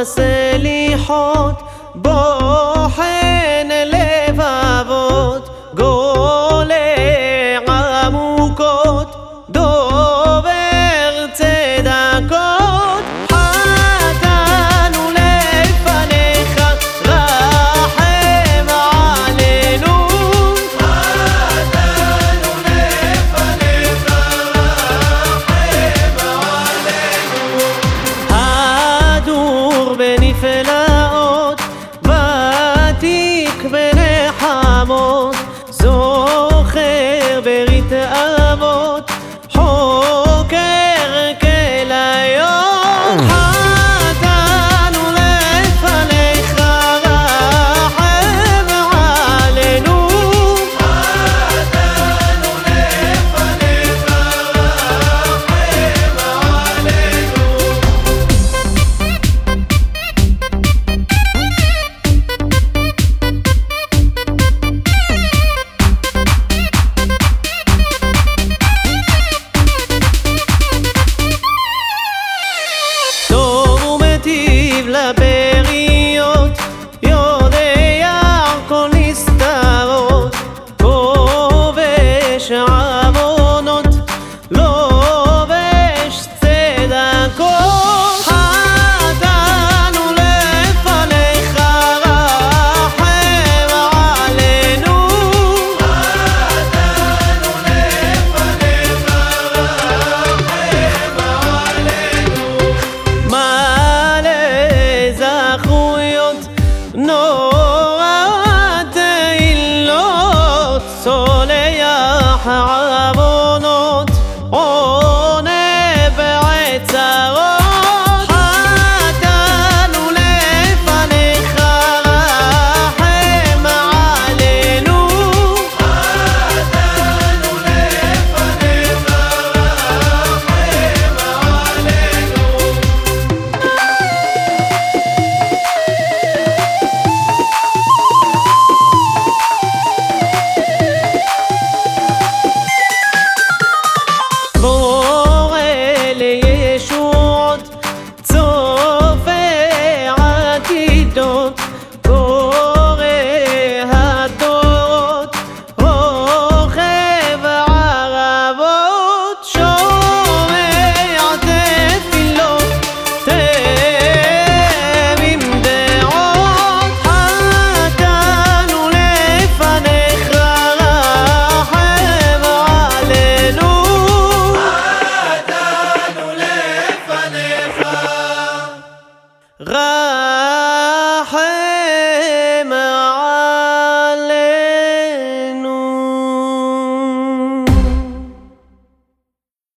مسالي حوت بوحين life la Berry. أصحابه todo